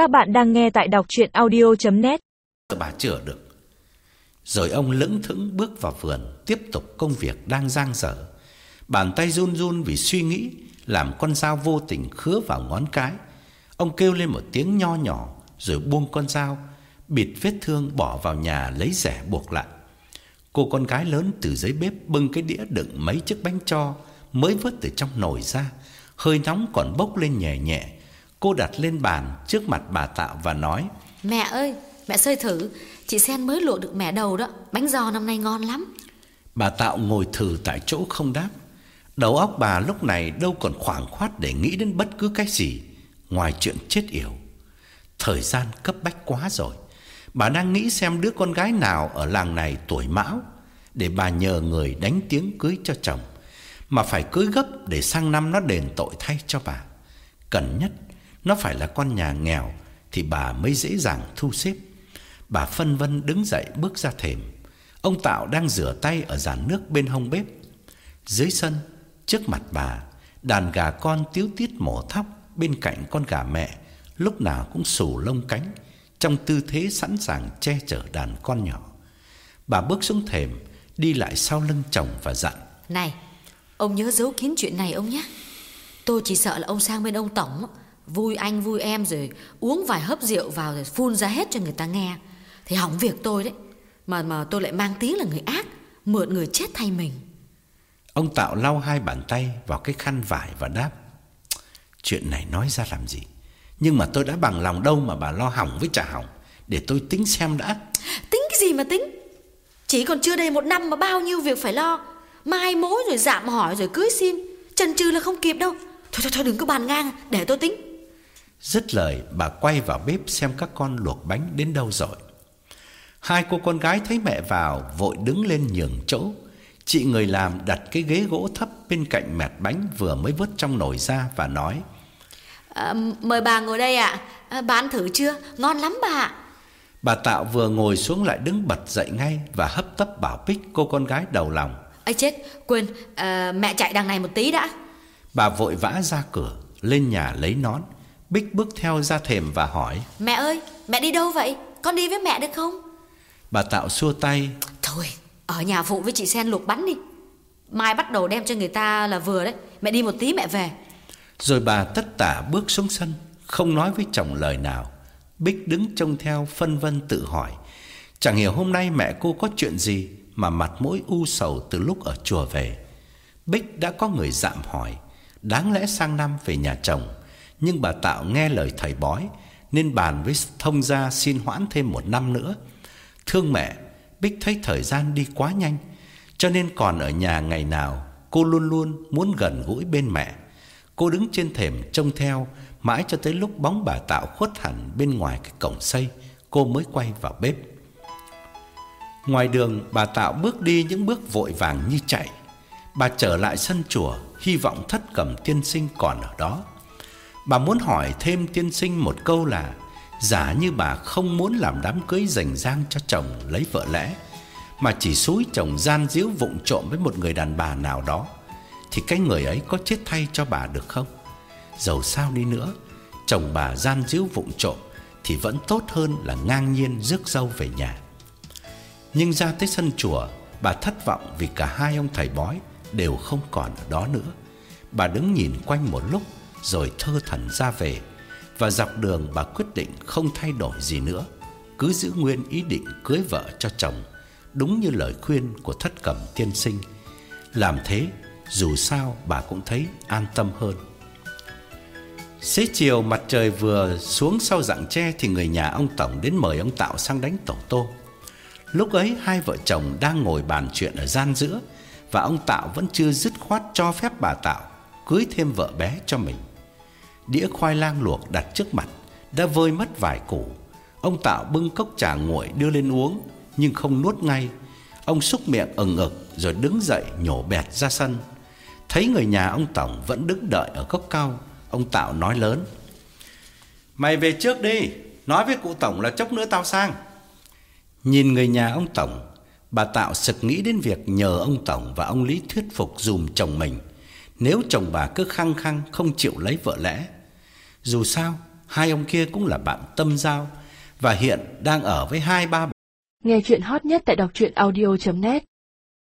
Các bạn đang nghe tại đọc chuyện audio.net Bà chữa được. Rồi ông lững thững bước vào vườn, Tiếp tục công việc đang giang dở. Bàn tay run run vì suy nghĩ, Làm con dao vô tình khứa vào ngón cái. Ông kêu lên một tiếng nho nhỏ, Rồi buông con dao, Bịt vết thương bỏ vào nhà lấy rẻ buộc lại. Cô con gái lớn từ dưới bếp Bưng cái đĩa đựng mấy chiếc bánh cho, Mới vớt từ trong nồi ra. Hơi nóng còn bốc lên nhẹ nhẹ Cô đặt lên bàn trước mặt bà Tạo và nói Mẹ ơi, mẹ xơi thử, chị Sen mới luộc được mẹ đầu đó, bánh giò năm nay ngon lắm. Bà Tạo ngồi thử tại chỗ không đáp. Đầu óc bà lúc này đâu còn khoảng khoát để nghĩ đến bất cứ cái gì ngoài chuyện chết yểu. Thời gian cấp bách quá rồi. Bà đang nghĩ xem đứa con gái nào ở làng này tuổi mão để bà nhờ người đánh tiếng cưới cho chồng. Mà phải cưới gấp để sang năm nó đền tội thay cho bà. Cần nhất nó phải là con nhà nghèo thì bà mới dễ dàng thu xếp. Bà phân vân đứng dậy bước ra thềm. Ông Tạo đang rửa tay ở giàn nước bên hông bếp. Dưới sân, trước mặt bà, đàn gà con tiếu tiết mổ thóc bên cạnh con gà mẹ, lúc nào cũng sù lông cánh, trong tư thế sẵn sàng che chở đàn con nhỏ. Bà bước xuống thềm, đi lại sau lưng chồng và dặn: Này, ông nhớ giấu kín chuyện này ông nhé. Tôi chỉ sợ là ông sang bên ông tổng vui anh vui em rồi uống vài hớp rượu vào rồi phun ra hết cho người ta nghe. Thì hỏng việc tôi đấy. Mà mà tôi lại mang tiếng là người ác mượn người chết thay mình. Ông tạo lau hai bàn tay vào cái khăn vải và đáp chuyện này nói ra làm gì? Nhưng mà tôi đã bằng lòng đâu mà bà lo hỏng với trả hỏng? Để tôi tính xem đã. Tính cái gì mà tính? Chỉ còn chưa đầy một năm mà bao nhiêu việc phải lo. Mai mối rồi dạm hỏi rồi cưới xin. Chần chừ là không kịp đâu. Thôi thôi thôi đừng có bàn ngang để tôi tính Dứt lời bà quay vào bếp xem các con luộc bánh đến đâu rồi. Hai cô con gái thấy mẹ vào Vội đứng lên nhường chỗ. Chị người làm đặt cái ghế gỗ thấp Bên cạnh mẹt bánh vừa mới vớt trong nồi ra Và nói à, Mời bà ngồi đây ạ. À. Bà ăn thử chưa? Ngon lắm bà Bà Tạo vừa ngồi xuống lại đứng bật dậy ngay Và hấp tấp bảo Bích cô con gái đầu lòng. Ấy chết quên à, Mẹ chạy đằng này một tí đã. Bà vội vã ra cửa Lên nhà lấy nón Bích bước theo ra thềm và hỏi. Mẹ ơi mẹ đi đâu vậy? Con đi với mẹ được không? Bà Tạo xua tay. Thôi ở nhà phụ với chị Sen luộc bánh đi. Mai bắt đầu đem cho người ta là vừa đấy. Mẹ đi một tí mẹ về. Rồi bà tất tả bước xuống sân Không nói với chồng lời nào. Bích đứng trông theo phân vân tự hỏi. Chẳng hiểu hôm nay mẹ cô có chuyện gì Mà mặt mũi u sầu từ lúc ở chùa về. Bích đã có người dạm hỏi. Đáng lẽ sang năm về nhà chồng nhưng bà Tạo nghe lời thầy bói nên bàn với thông gia xin hoãn thêm một năm nữa. Thương mẹ, Bích thấy thời gian đi quá nhanh, cho nên còn ở nhà ngày nào, cô luôn luôn muốn gần gũi bên mẹ. Cô đứng trên thềm trông theo mãi cho tới lúc bóng bà Tạo khuất hẳn bên ngoài cái cổng xây, cô mới quay vào bếp. Ngoài đường, bà Tạo bước đi những bước vội vàng như chạy. Bà trở lại sân chùa, hy vọng thất cầm tiên sinh còn ở đó. Bà muốn hỏi thêm tiên sinh một câu là, Giả như bà không muốn làm đám cưới rành rang cho chồng lấy vợ lẽ, Mà chỉ xúi chồng gian díu vụng trộm với một người đàn bà nào đó, Thì cái người ấy có chết thay cho bà được không? Dầu sao đi nữa, Chồng bà gian díu vụng trộm Thì vẫn tốt hơn là ngang nhiên rước dâu về nhà Nhưng ra tới sân chùa, Bà thất vọng vì cả hai ông thầy bói Đều không còn ở đó nữa Bà đứng nhìn quanh một lúc rồi thơ thẩn ra về và dọc đường bà quyết định không thay đổi gì nữa, cứ giữ nguyên ý định cưới vợ cho chồng, đúng như lời khuyên của Thất Cẩm tiên sinh. Làm thế, dù sao bà cũng thấy an tâm hơn. Xế chiều mặt trời vừa xuống sau rặng tre thì người nhà ông tổng đến mời ông Tạo sang đánh tổ tô. Lúc ấy hai vợ chồng đang ngồi bàn chuyện ở gian giữa và ông Tạo vẫn chưa dứt khoát cho phép bà Tạo cưới thêm vợ bé cho mình. Đĩa khoai lang luộc đặt trước mặt đã vơi mất vài củ. Ông Tạo bưng cốc trà nguội đưa lên uống nhưng không nuốt ngay. Ông xúc miệng ừng ực rồi đứng dậy nhổ bẹt ra sân. Thấy người nhà ông Tổng vẫn đứng đợi ở cốc cao, ông Tạo nói lớn: "Mày về trước đi, nói với cụ tổng là chốc nữa tao sang." Nhìn người nhà ông Tổng, bà Tạo sực nghĩ đến việc nhờ ông Tổng và ông Lý thuyết phục dùm chồng mình. Nếu chồng bà cứ khăng khăng không chịu lấy vợ lẽ dù sao, Hai ông kia cũng là bạn tâm giao và hiện đang ở với hai ba Nghe chuyện hot nhất tại đọc truyện audio.net